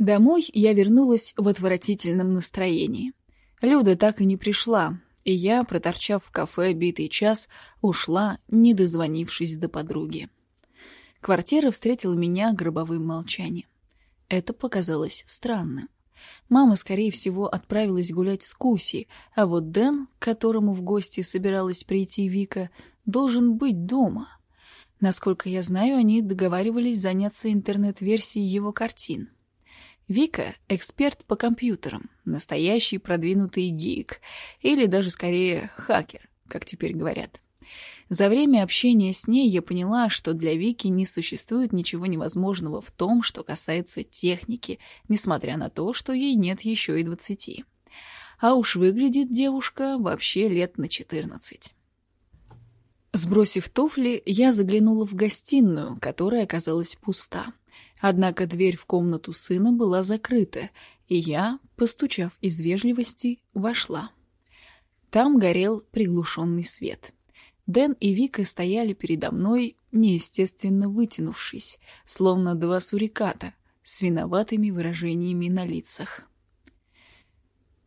Домой я вернулась в отвратительном настроении. Люда так и не пришла, и я, проторчав в кафе битый час, ушла, не дозвонившись до подруги. Квартира встретила меня гробовым молчанием. Это показалось странным. Мама, скорее всего, отправилась гулять с Куси, а вот Дэн, к которому в гости собиралась прийти Вика, должен быть дома. Насколько я знаю, они договаривались заняться интернет-версией его картин. Вика — эксперт по компьютерам, настоящий продвинутый гик, или даже скорее хакер, как теперь говорят. За время общения с ней я поняла, что для Вики не существует ничего невозможного в том, что касается техники, несмотря на то, что ей нет еще и двадцати. А уж выглядит девушка вообще лет на четырнадцать. Сбросив туфли, я заглянула в гостиную, которая оказалась пуста. Однако дверь в комнату сына была закрыта, и я, постучав из вежливости, вошла. Там горел приглушенный свет. Дэн и Вика стояли передо мной, неестественно вытянувшись, словно два суриката, с виноватыми выражениями на лицах.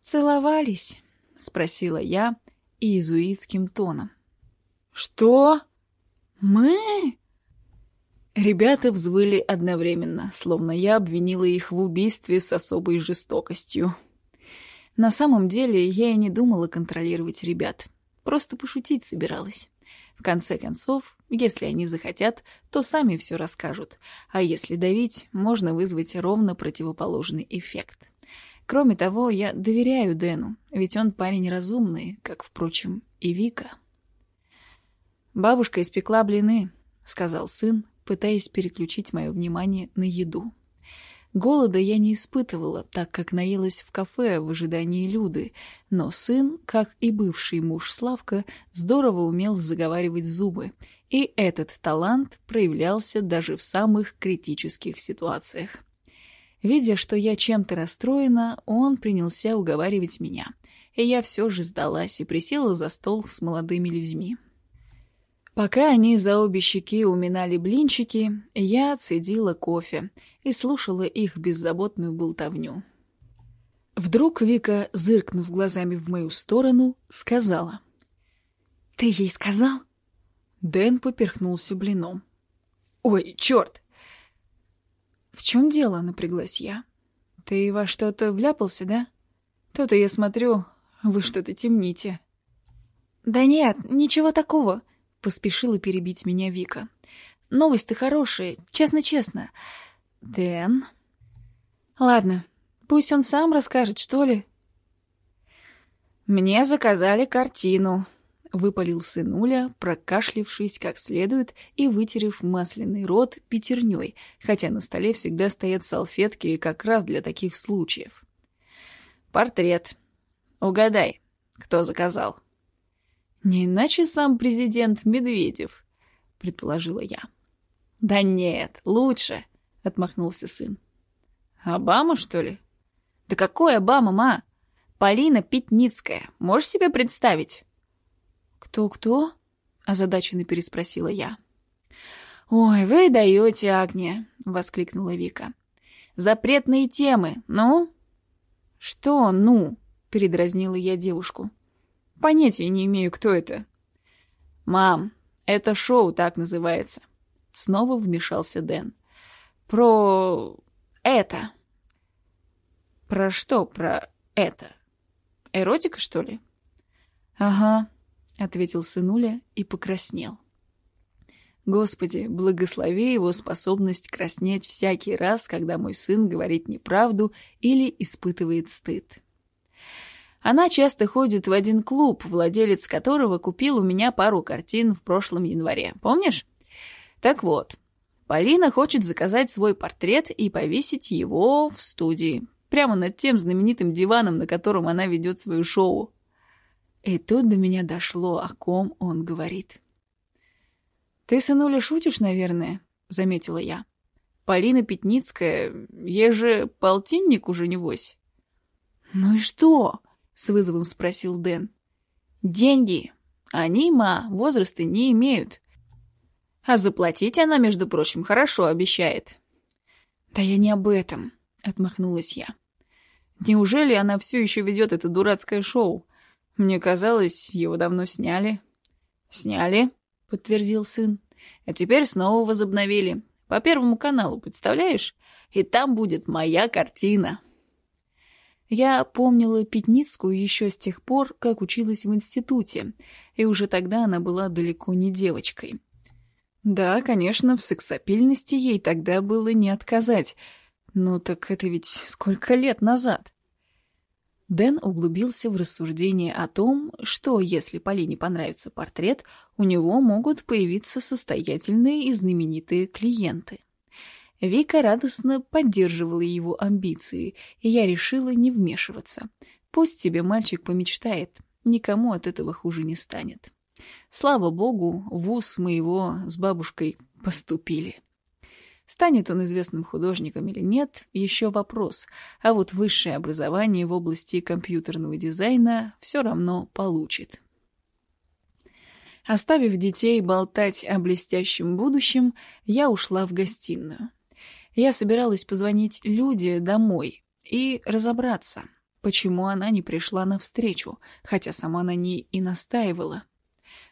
«Целовались?» — спросила я иезуитским тоном. «Что? Мы?» Ребята взвыли одновременно, словно я обвинила их в убийстве с особой жестокостью. На самом деле я и не думала контролировать ребят. Просто пошутить собиралась. В конце концов, если они захотят, то сами все расскажут, а если давить, можно вызвать ровно противоположный эффект. Кроме того, я доверяю Дэну, ведь он парень разумный, как, впрочем, и Вика. «Бабушка испекла блины», — сказал сын, пытаясь переключить мое внимание на еду. Голода я не испытывала, так как наелась в кафе в ожидании Люды, но сын, как и бывший муж Славка, здорово умел заговаривать зубы, и этот талант проявлялся даже в самых критических ситуациях. Видя, что я чем-то расстроена, он принялся уговаривать меня, и я все же сдалась и присела за стол с молодыми людьми. Пока они за обе щеки уминали блинчики, я цедила кофе и слушала их беззаботную болтовню. Вдруг Вика, зыркнув глазами в мою сторону, сказала. «Ты ей сказал?» Дэн поперхнулся блином. «Ой, черт!» «В чем дело?» — напряглась я. «Ты во что-то вляпался, да? То-то я смотрю, вы что-то темните». «Да нет, ничего такого», Поспешила перебить меня Вика. Новости хорошие, честно-честно. Дэн... Ладно, пусть он сам расскажет, что ли. Мне заказали картину, выпалил сынуля, прокашлившись как следует и вытерев масляный рот пятерней, хотя на столе всегда стоят салфетки как раз для таких случаев. Портрет. Угадай, кто заказал? Не иначе сам президент Медведев, предположила я. Да нет, лучше, отмахнулся сын. Обама, что ли? Да какой Обама, ма? Полина Пятницкая. Можешь себе представить? Кто-кто? озадаченно переспросила я. «Ой, вы даете, Агния!» — воскликнула Вика. «Запретные темы, ну?» «Что «ну?» — передразнила я девушку. Понятия не имею, кто это. Мам, это шоу так называется. Снова вмешался Дэн. Про это. Про что про это? Эротика, что ли? Ага, ответил сынуля и покраснел. Господи, благослови его способность краснеть всякий раз, когда мой сын говорит неправду или испытывает стыд. Она часто ходит в один клуб, владелец которого купил у меня пару картин в прошлом январе. Помнишь? Так вот, Полина хочет заказать свой портрет и повесить его в студии, прямо над тем знаменитым диваном, на котором она ведет свое шоу. И тут до меня дошло, о ком он говорит. «Ты, сынуля, шутишь, наверное?» — заметила я. «Полина Пятницкая, ей же полтинник уже небось». «Ну и что?» — с вызовом спросил Дэн. «Деньги. Они, ма, возраста не имеют. А заплатить она, между прочим, хорошо обещает». «Да я не об этом. — отмахнулась я. «Неужели она все еще ведет это дурацкое шоу? Мне казалось, его давно сняли». «Сняли», — подтвердил сын. «А теперь снова возобновили. По Первому каналу, представляешь? И там будет моя картина». Я помнила Пятницкую еще с тех пор, как училась в институте, и уже тогда она была далеко не девочкой. Да, конечно, в сексапильности ей тогда было не отказать, но так это ведь сколько лет назад? Дэн углубился в рассуждение о том, что, если Полине понравится портрет, у него могут появиться состоятельные и знаменитые клиенты. Вика радостно поддерживала его амбиции, и я решила не вмешиваться. Пусть тебе мальчик помечтает, никому от этого хуже не станет. Слава богу, в вуз моего с бабушкой поступили. Станет он известным художником или нет, еще вопрос, а вот высшее образование в области компьютерного дизайна все равно получит. Оставив детей болтать о блестящем будущем, я ушла в гостиную. Я собиралась позвонить Люде домой и разобраться, почему она не пришла навстречу, хотя сама на ней и настаивала.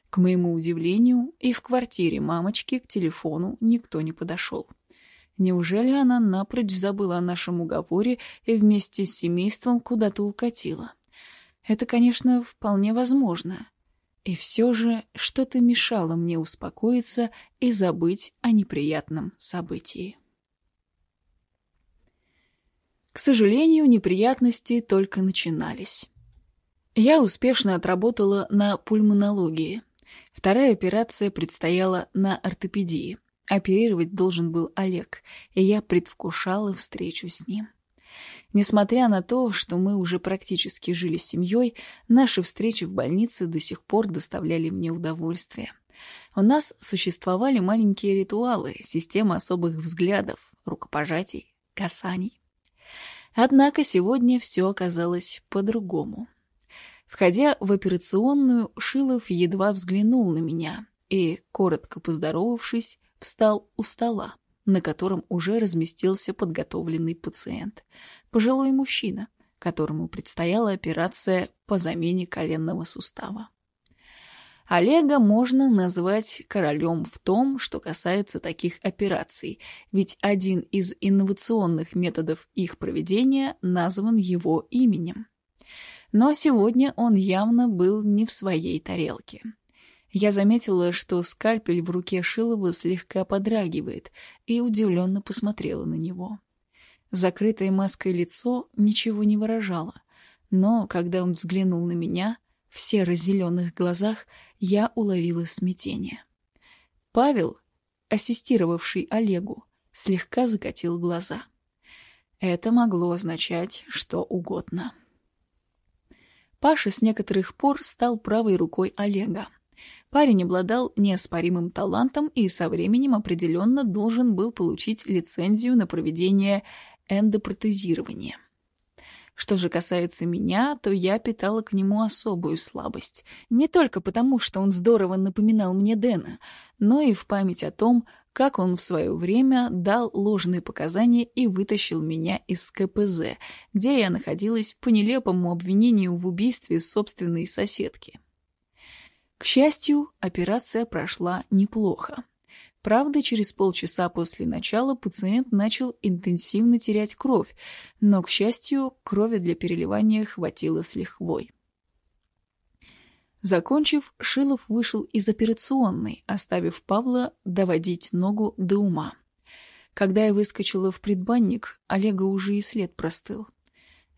К моему удивлению, и в квартире мамочки к телефону никто не подошел. Неужели она напрочь забыла о нашем уговоре и вместе с семейством куда-то укатила? Это, конечно, вполне возможно. И все же что-то мешало мне успокоиться и забыть о неприятном событии. К сожалению, неприятности только начинались. Я успешно отработала на пульмонологии. Вторая операция предстояла на ортопедии. Оперировать должен был Олег, и я предвкушала встречу с ним. Несмотря на то, что мы уже практически жили семьей, наши встречи в больнице до сих пор доставляли мне удовольствие. У нас существовали маленькие ритуалы, система особых взглядов, рукопожатий, касаний. Однако сегодня все оказалось по-другому. Входя в операционную, Шилов едва взглянул на меня и, коротко поздоровавшись, встал у стола, на котором уже разместился подготовленный пациент. Пожилой мужчина, которому предстояла операция по замене коленного сустава. Олега можно назвать королем в том, что касается таких операций, ведь один из инновационных методов их проведения назван его именем. Но сегодня он явно был не в своей тарелке. Я заметила, что скальпель в руке Шилова слегка подрагивает, и удивленно посмотрела на него. Закрытое маской лицо ничего не выражало, но когда он взглянул на меня, в серо-зеленых глазах я уловила смятение. Павел, ассистировавший Олегу, слегка закатил глаза. Это могло означать что угодно. Паша с некоторых пор стал правой рукой Олега. Парень обладал неоспоримым талантом и со временем определенно должен был получить лицензию на проведение эндопротезирования. Что же касается меня, то я питала к нему особую слабость. Не только потому, что он здорово напоминал мне Дэна, но и в память о том, как он в свое время дал ложные показания и вытащил меня из КПЗ, где я находилась по нелепому обвинению в убийстве собственной соседки. К счастью, операция прошла неплохо. Правда, через полчаса после начала пациент начал интенсивно терять кровь, но, к счастью, крови для переливания хватило с лихвой. Закончив, Шилов вышел из операционной, оставив Павла доводить ногу до ума. Когда я выскочила в предбанник, Олега уже и след простыл.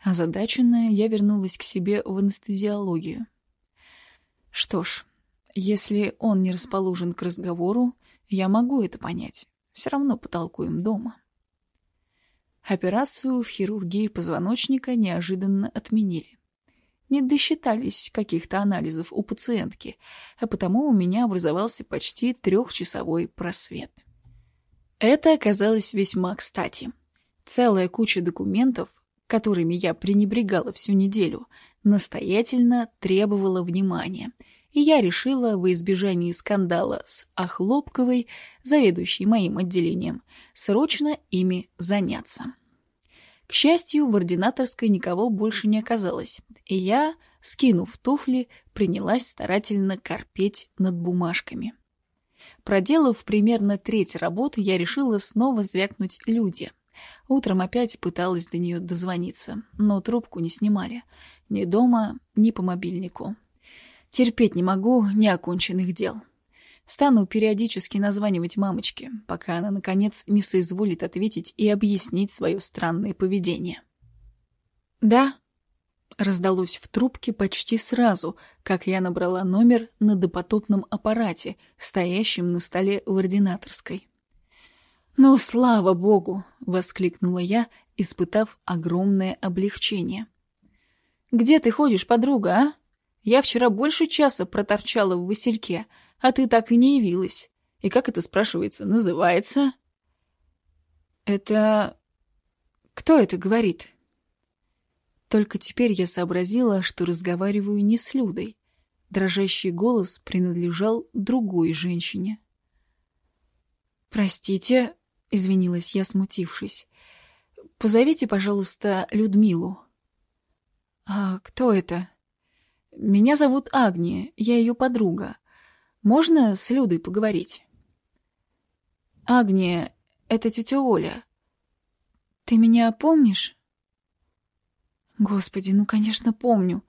Озадаченная, я вернулась к себе в анестезиологию. Что ж, если он не расположен к разговору, я могу это понять. Все равно потолкуем дома. Операцию в хирургии позвоночника неожиданно отменили. Не досчитались каких-то анализов у пациентки, а потому у меня образовался почти трехчасовой просвет. Это оказалось весьма кстати. Целая куча документов, которыми я пренебрегала всю неделю, настоятельно требовала внимания — и я решила во избежании скандала с Охлопковой, заведующей моим отделением, срочно ими заняться. К счастью, в ординаторской никого больше не оказалось, и я, скинув туфли, принялась старательно корпеть над бумажками. Проделав примерно треть работы, я решила снова звякнуть люди. Утром опять пыталась до нее дозвониться, но трубку не снимали. Ни дома, ни по мобильнику. Терпеть не могу неоконченных дел. Стану периодически названивать мамочке, пока она, наконец, не соизволит ответить и объяснить свое странное поведение. «Да», — раздалось в трубке почти сразу, как я набрала номер на допотопном аппарате, стоящем на столе в ординаторской. «Ну, слава богу!» — воскликнула я, испытав огромное облегчение. «Где ты ходишь, подруга, а? Я вчера больше часа проторчала в Васильке, — а ты так и не явилась. И как это, спрашивается, называется? Это... Кто это говорит? Только теперь я сообразила, что разговариваю не с Людой. Дрожащий голос принадлежал другой женщине. «Простите», — извинилась я, смутившись. «Позовите, пожалуйста, Людмилу». «А кто это?» «Меня зовут Агния, я ее подруга. Можно с Людой поговорить? Агния, это тетя Оля. Ты меня помнишь? Господи, ну, конечно, помню.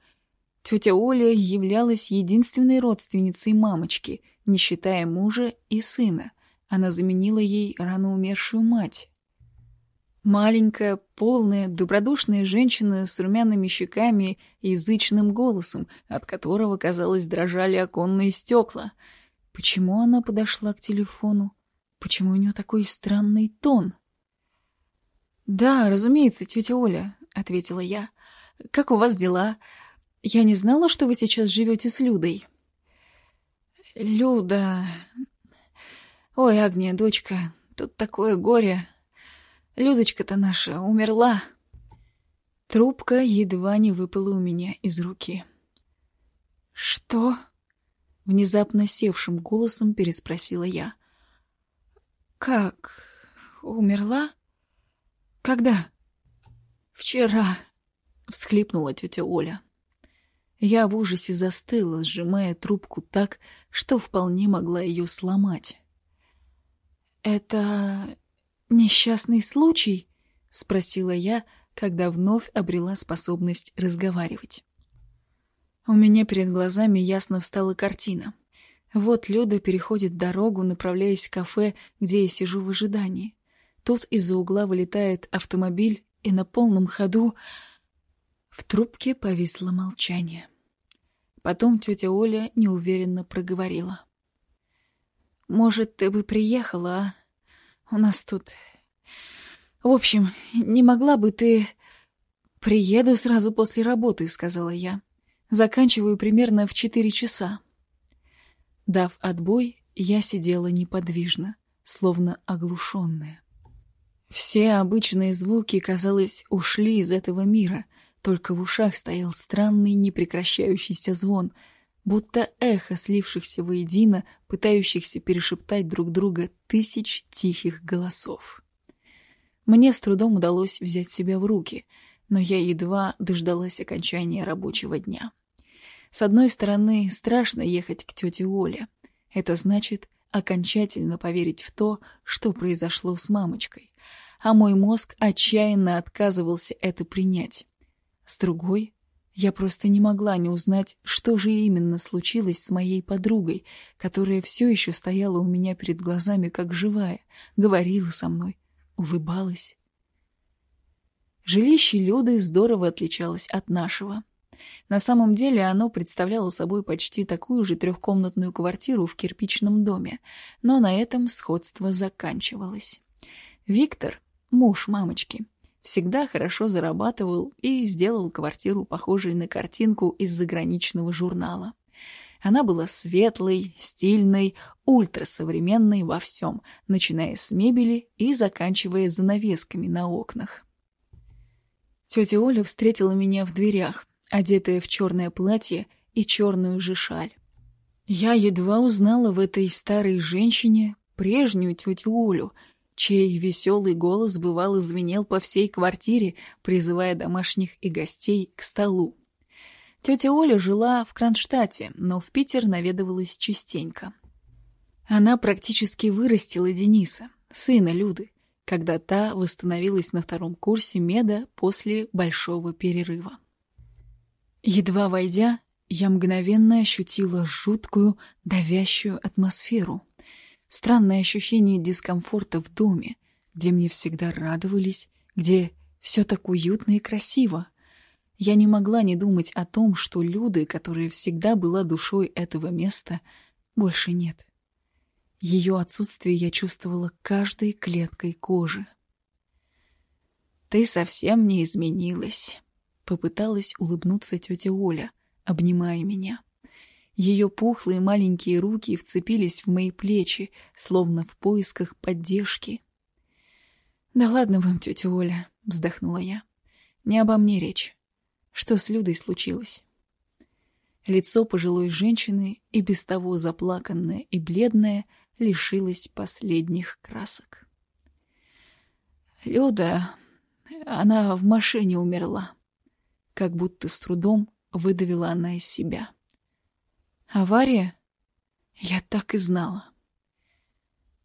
Тетя Оля являлась единственной родственницей мамочки, не считая мужа и сына. Она заменила ей рано умершую мать. Маленькая, полная, добродушная женщина с румяными щеками и язычным голосом, от которого, казалось, дрожали оконные стекла. Почему она подошла к телефону? Почему у нее такой странный тон? «Да, разумеется, тетя Оля», — ответила я. «Как у вас дела? Я не знала, что вы сейчас живете с Людой». «Люда...» «Ой, Агния, дочка, тут такое горе...» Людочка-то наша умерла. Трубка едва не выпала у меня из руки. «Что?» — внезапно севшим голосом переспросила я. «Как? Умерла? Когда?» «Вчера», — всхлипнула тетя Оля. Я в ужасе застыла, сжимая трубку так, что вполне могла ее сломать. «Это «Несчастный случай?» — спросила я, когда вновь обрела способность разговаривать. У меня перед глазами ясно встала картина. Вот Люда переходит дорогу, направляясь в кафе, где я сижу в ожидании. Тут из-за угла вылетает автомобиль, и на полном ходу... В трубке повисло молчание. Потом тетя Оля неуверенно проговорила. «Может, ты бы приехала, а? У нас тут... В общем, не могла бы ты... «Приеду сразу после работы», — сказала я. «Заканчиваю примерно в четыре часа». Дав отбой, я сидела неподвижно, словно оглушенная. Все обычные звуки, казалось, ушли из этого мира, только в ушах стоял странный непрекращающийся звон — будто эхо слившихся воедино, пытающихся перешептать друг друга тысяч тихих голосов. Мне с трудом удалось взять себя в руки, но я едва дождалась окончания рабочего дня. С одной стороны, страшно ехать к тете Оле. Это значит окончательно поверить в то, что произошло с мамочкой. А мой мозг отчаянно отказывался это принять. С другой, я просто не могла не узнать, что же именно случилось с моей подругой, которая все еще стояла у меня перед глазами как живая, говорила со мной, улыбалась. Жилище Люды здорово отличалось от нашего. На самом деле оно представляло собой почти такую же трехкомнатную квартиру в кирпичном доме, но на этом сходство заканчивалось. Виктор, муж мамочки, всегда хорошо зарабатывал и сделал квартиру похожей на картинку из заграничного журнала. Она была светлой, стильной, ультрасовременной во всем, начиная с мебели и заканчивая занавесками на окнах. Тетя Оля встретила меня в дверях, одетая в черное платье и черную же шаль. Я едва узнала в этой старой женщине прежнюю тетю Олю, чей веселый голос бывало звенел по всей квартире, призывая домашних и гостей к столу. Тетя Оля жила в Кронштадте, но в Питер наведывалась частенько. Она практически вырастила Дениса, сына Люды, когда та восстановилась на втором курсе меда после большого перерыва. Едва войдя, я мгновенно ощутила жуткую, давящую атмосферу. Странное ощущение дискомфорта в доме, где мне всегда радовались, где все так уютно и красиво. Я не могла не думать о том, что Люды, которая всегда была душой этого места, больше нет. Ее отсутствие я чувствовала каждой клеткой кожи. «Ты совсем не изменилась», — попыталась улыбнуться тетя Оля, обнимая меня. Ее пухлые маленькие руки вцепились в мои плечи, словно в поисках поддержки. «Да ладно вам, тетя Оля», — вздохнула я. «Не обо мне речь. Что с Людой случилось?» Лицо пожилой женщины, и без того заплаканное и бледное, лишилось последних красок. «Люда, она в машине умерла», — как будто с трудом выдавила она из себя. «Авария? Я так и знала».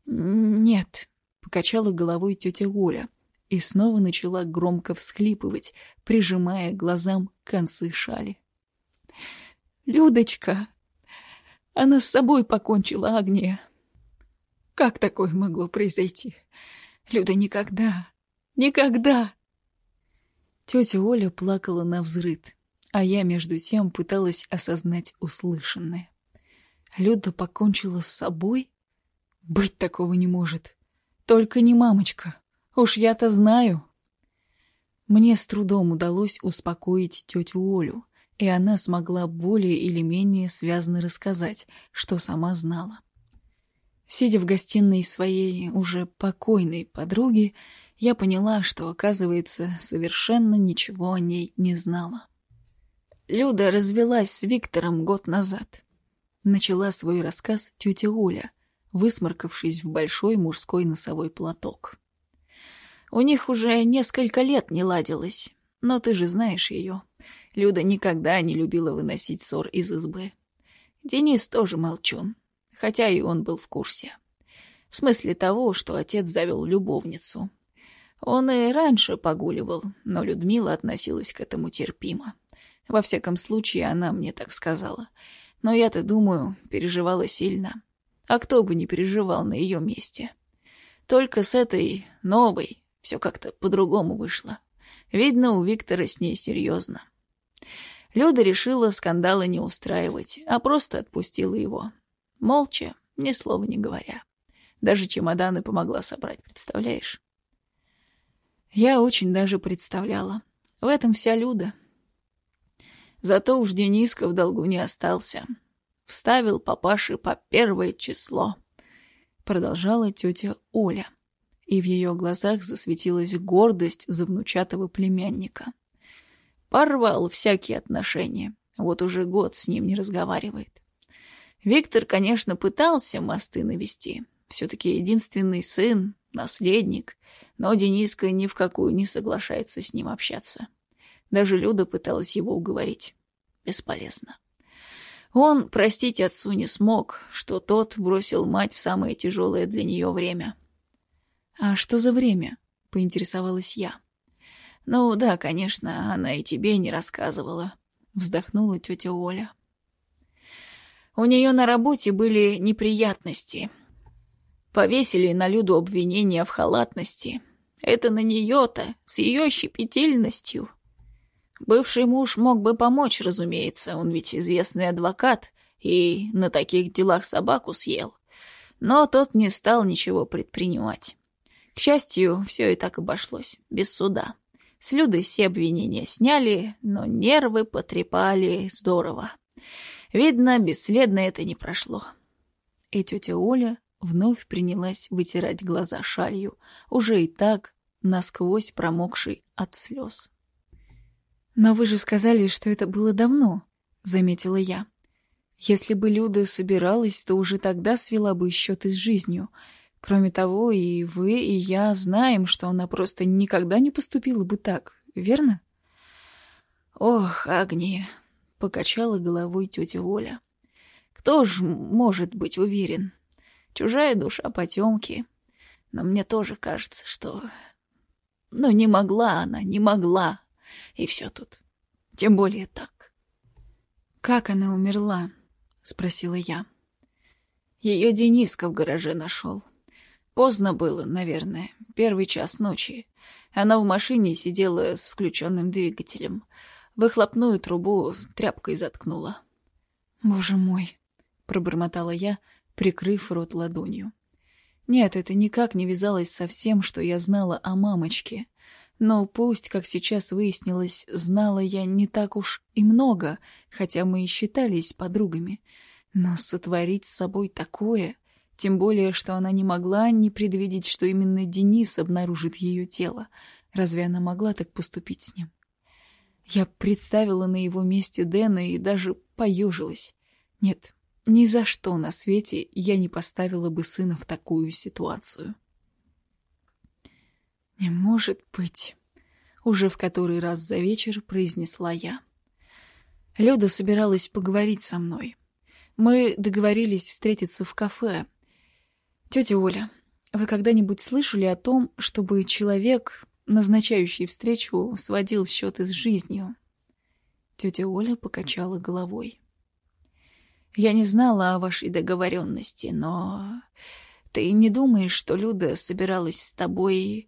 «Нет», — покачала головой тетя Оля и снова начала громко всхлипывать, прижимая глазам концы шали. «Людочка! Она с собой покончила, Агния!» «Как такое могло произойти? Люда никогда, никогда!» Тетя Оля плакала на взрыд, а я, между тем, пыталась осознать услышанное. Люда покончила с собой? Быть такого не может. Только не мамочка. Уж я-то знаю. Мне с трудом удалось успокоить тетю Олю, и она смогла более или менее связно рассказать, что сама знала. Сидя в гостиной своей уже покойной подруги, я поняла, что, оказывается, совершенно ничего о ней не знала. Люда развелась с Виктором год назад. Начала свой рассказ тетя Оля, высморкавшись в большой мужской носовой платок. У них уже несколько лет не ладилось, но ты же знаешь ее. Люда никогда не любила выносить ссор из избы. Денис тоже молчун, хотя и он был в курсе. В смысле того, что отец завел любовницу. Он и раньше погуливал, но Людмила относилась к этому терпимо. Во всяком случае, она мне так сказала. Но я-то, думаю, переживала сильно. А кто бы не переживал на ее месте. Только с этой новой все как-то по-другому вышло. Видно, у Виктора с ней серьезно. Люда решила скандала не устраивать, а просто отпустила его. Молча, ни слова не говоря. Даже чемоданы помогла собрать, представляешь? Я очень даже представляла. В этом вся Люда. Зато уж Дениска в долгу не остался. Вставил папаше по первое число. Продолжала тетя Оля. И в ее глазах засветилась гордость за внучатого племянника. Порвал всякие отношения. Вот уже год с ним не разговаривает. Виктор, конечно, пытался мосты навести. Все-таки единственный сын, наследник. Но Дениска ни в какую не соглашается с ним общаться. Даже Люда пыталась его уговорить. Бесполезно. Он простить отцу не смог, что тот бросил мать в самое тяжелое для нее время. «А что за время?» — поинтересовалась я. «Ну да, конечно, она и тебе не рассказывала», — вздохнула тетя Оля. У нее на работе были неприятности. Повесили на Люду обвинения в халатности. Это на нее-то, с ее щепетильностью. Бывший муж мог бы помочь, разумеется, он ведь известный адвокат и на таких делах собаку съел. Но тот не стал ничего предпринимать. К счастью, все и так обошлось, без суда. С Людой все обвинения сняли, но нервы потрепали здорово. Видно, бесследно это не прошло. И тетя Оля вновь принялась вытирать глаза шалью, уже и так насквозь промокшей от слез. «Но вы же сказали, что это было давно», — заметила я. «Если бы Люда собиралась, то уже тогда свела бы счеты с жизнью. Кроме того, и вы, и я знаем, что она просто никогда не поступила бы так, верно? Ох, Агния, — покачала головой тетя Оля. Кто ж может быть уверен? Чужая душа потемки. Но мне тоже кажется, что... Ну, не могла она, не могла. И все тут. Тем более так. «Как она умерла?» — спросила я. Ее Дениска в гараже нашел. Поздно было, наверное, первый час ночи. Она в машине сидела с включенным двигателем. Выхлопную трубу тряпкой заткнула. «Боже мой!» — пробормотала я, прикрыв рот ладонью. Нет, это никак не вязалось со всем, что я знала о мамочке. Но пусть, как сейчас выяснилось, знала я не так уж и много, хотя мы и считались подругами. Но сотворить с собой такое, тем более, что она не могла не предвидеть, что именно Денис обнаружит ее тело. Разве она могла так поступить с ним? Я представила на его месте Дэна и даже поежилась. Нет, ни за что на свете я не поставила бы сына в такую ситуацию. «Не может быть», — уже в который раз за вечер произнесла я. Люда собиралась поговорить со мной. Мы договорились встретиться в кафе. Тетя Оля, вы когда-нибудь слышали о том, чтобы человек, назначающий встречу, сводил счеты с жизнью? Тетя Оля покачала головой. Я не знала о вашей договоренности, но... Ты не думаешь, что Люда собиралась с тобой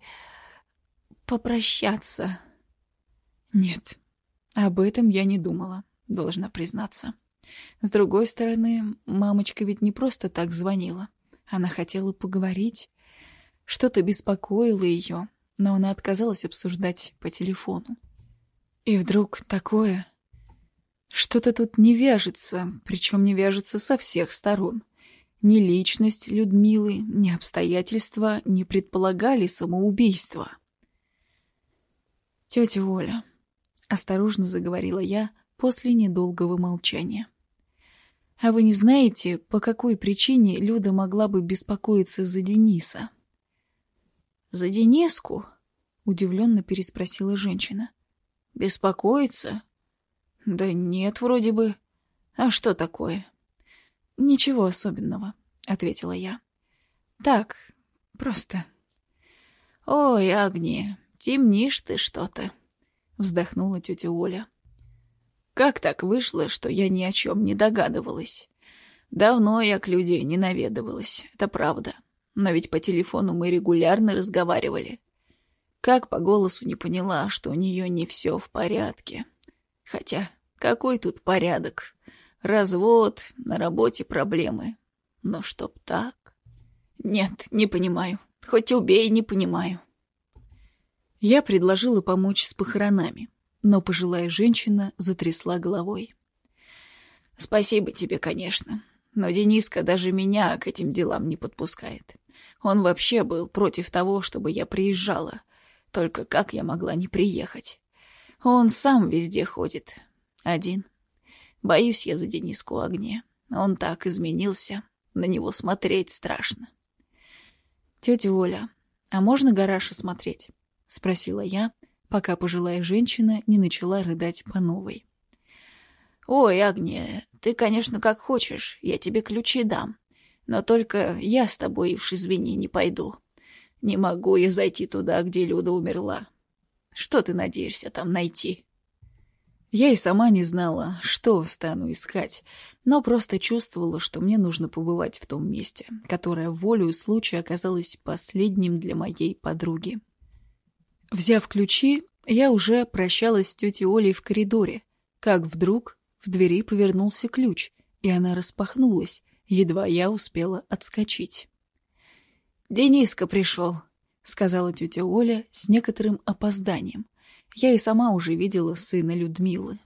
попрощаться? Нет, об этом я не думала, должна признаться. С другой стороны, мамочка ведь не просто так звонила. Она хотела поговорить. Что-то беспокоило ее, но она отказалась обсуждать по телефону. И вдруг такое... Что-то тут не вяжется, причем не вяжется со всех сторон. Ни личность Людмилы, ни обстоятельства не предполагали самоубийства. «Тетя Оля», — осторожно заговорила я после недолгого молчания. «А вы не знаете, по какой причине Люда могла бы беспокоиться за Дениса?» «За Дениску?» — удивленно переспросила женщина. «Беспокоиться? Да нет, вроде бы. А что такое? Ничего особенного, ответила я. Так, просто. Ой, Агния, темнишь ты что-то, вздохнула тетя Оля. Как так вышло, что я ни о чем не догадывалась? Давно я к людей не наведывалась, это правда. Но ведь по телефону мы регулярно разговаривали. Как по голосу не поняла, что у нее не все в порядке. Хотя, какой тут порядок? Развод, на работе проблемы. Но чтоб так... Нет, не понимаю. Хоть убей, не понимаю. Я предложила помочь с похоронами, но пожилая женщина затрясла головой. «Спасибо тебе, конечно, но Дениска даже меня к этим делам не подпускает. Он вообще был против того, чтобы я приезжала. Только как я могла не приехать? Он сам везде ходит. Один. Боюсь я за Дениску огне. Он так изменился. На него смотреть страшно. «Тетя Оля, а можно гараж осмотреть?» — спросила я, пока пожилая женщина не начала рыдать по новой. «Ой, Агния, ты, конечно, как хочешь, я тебе ключи дам. Но только я с тобой, уж извини, не пойду. Не могу я зайти туда, где Люда умерла. Что ты надеешься там найти?» Я и сама не знала, что стану искать, но просто чувствовала, что мне нужно побывать в том месте, которое волею случая оказалось последним для моей подруги. Взяв ключи, я уже прощалась с тетей Олей в коридоре, как вдруг в двери повернулся ключ, и она распахнулась, едва я успела отскочить. «Дениска пришел», — сказала тетя Оля с некоторым опозданием. Я и сама уже видела сына Людмилы.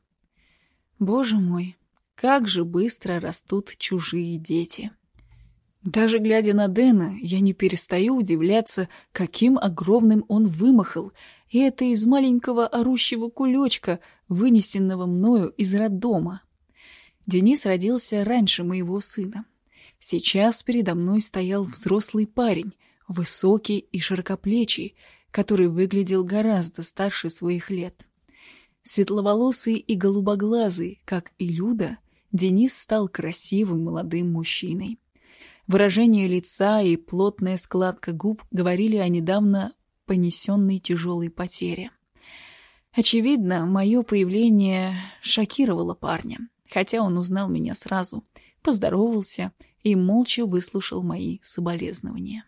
Боже мой, как же быстро растут чужие дети. Даже глядя на Дэна, я не перестаю удивляться, каким огромным он вымахал, и это из маленького орущего кулечка, вынесенного мною из роддома. Денис родился раньше моего сына. Сейчас передо мной стоял взрослый парень, высокий и широкоплечий, который выглядел гораздо старше своих лет. Светловолосый и голубоглазый, как и Люда, Денис стал красивым молодым мужчиной. Выражение лица и плотная складка губ говорили о недавно понесенной тяжелой потере. Очевидно, мое появление шокировало парня, хотя он узнал меня сразу, поздоровался и молча выслушал мои соболезнования.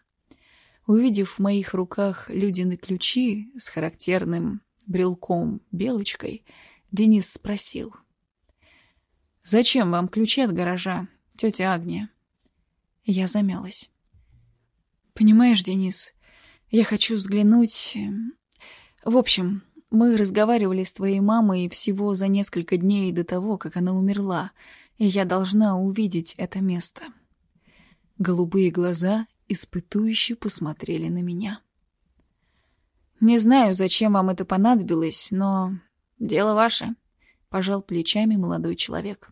Увидев в моих руках людины ключи с характерным брелком-белочкой, Денис спросил. «Зачем вам ключи от гаража, тетя Агния?» Я замялась. «Понимаешь, Денис, я хочу взглянуть... Эм, в общем, мы разговаривали с твоей мамой всего за несколько дней до того, как она умерла, и я должна увидеть это место». Голубые глаза испытующе посмотрели на меня. «Не знаю, зачем вам это понадобилось, но дело ваше», — пожал плечами молодой человек.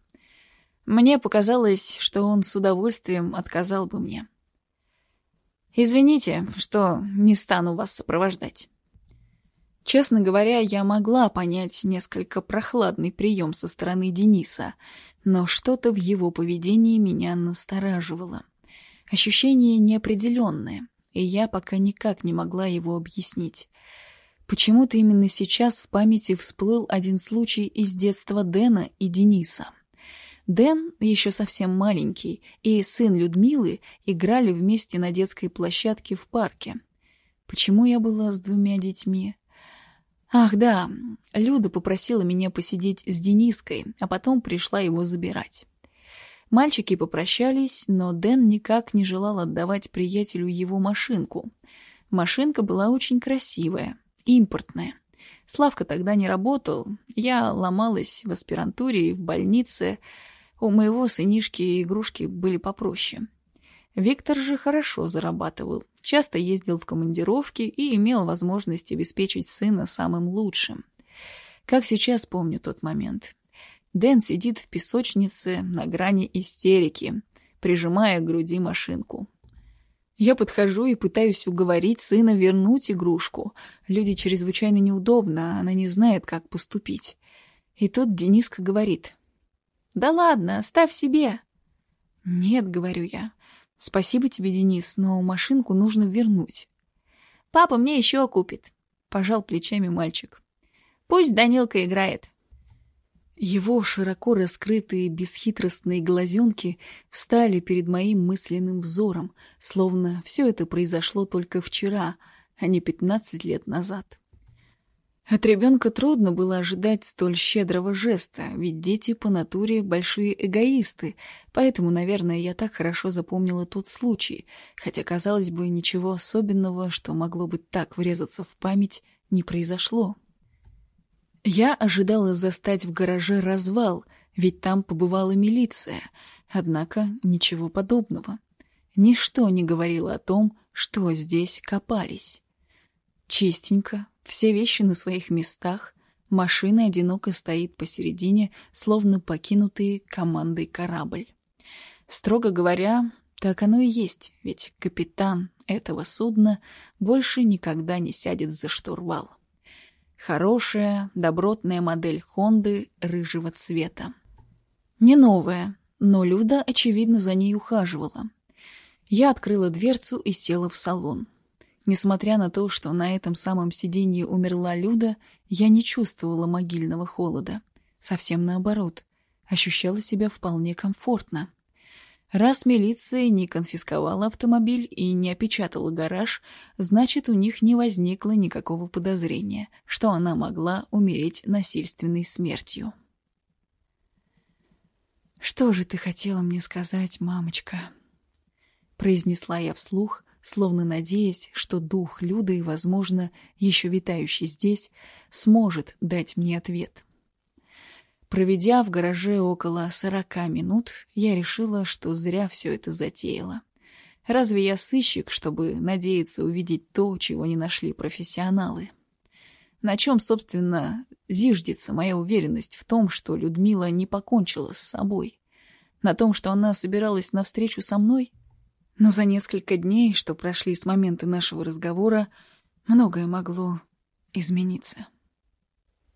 «Мне показалось, что он с удовольствием отказал бы мне». «Извините, что не стану вас сопровождать». Честно говоря, я могла понять несколько прохладный прием со стороны Дениса, но что-то в его поведении меня настораживало. Ощущение неопределенное, и я пока никак не могла его объяснить. Почему-то именно сейчас в памяти всплыл один случай из детства Дэна и Дениса. Дэн, еще совсем маленький, и сын Людмилы играли вместе на детской площадке в парке. Почему я была с двумя детьми? Ах, да, Люда попросила меня посидеть с Дениской, а потом пришла его забирать. Мальчики попрощались, но Дэн никак не желал отдавать приятелю его машинку. Машинка была очень красивая, импортная. Славка тогда не работал, я ломалась в аспирантуре и в больнице. У моего сынишки игрушки были попроще. Виктор же хорошо зарабатывал, часто ездил в командировки и имел возможность обеспечить сына самым лучшим. Как сейчас помню тот момент. Дэн сидит в песочнице на грани истерики, прижимая к груди машинку. Я подхожу и пытаюсь уговорить сына вернуть игрушку. Люди чрезвычайно неудобно, она не знает, как поступить. И тут Дениска говорит. «Да ладно, оставь себе». «Нет», — говорю я. «Спасибо тебе, Денис, но машинку нужно вернуть». «Папа мне еще купит», — пожал плечами мальчик. «Пусть Данилка играет». Его широко раскрытые бесхитростные глазенки встали перед моим мысленным взором, словно все это произошло только вчера, а не пятнадцать лет назад. От ребенка трудно было ожидать столь щедрого жеста, ведь дети по натуре большие эгоисты, поэтому, наверное, я так хорошо запомнила тот случай, хотя, казалось бы, ничего особенного, что могло бы так врезаться в память, не произошло. Я ожидала застать в гараже развал, ведь там побывала милиция, однако ничего подобного. Ничто не говорило о том, что здесь копались. Чистенько, все вещи на своих местах, машина одиноко стоит посередине, словно покинутый командой корабль. Строго говоря, так оно и есть, ведь капитан этого судна больше никогда не сядет за штурвал. Хорошая, добротная модель Хонды рыжего цвета. Не новая, но Люда, очевидно, за ней ухаживала. Я открыла дверцу и села в салон. Несмотря на то, что на этом самом сиденье умерла Люда, я не чувствовала могильного холода. Совсем наоборот, ощущала себя вполне комфортно. Раз милиция не конфисковала автомобиль и не опечатала гараж, значит, у них не возникло никакого подозрения, что она могла умереть насильственной смертью. «Что же ты хотела мне сказать, мамочка?» Произнесла я вслух, словно надеясь, что дух Люды, возможно, еще витающий здесь, сможет дать мне ответ. Проведя в гараже около сорока минут, я решила, что зря все это затеяла. Разве я сыщик, чтобы надеяться увидеть то, чего не нашли профессионалы? На чем, собственно, зиждется моя уверенность в том, что Людмила не покончила с собой? На том, что она собиралась навстречу со мной? Но за несколько дней, что прошли с момента нашего разговора, многое могло измениться.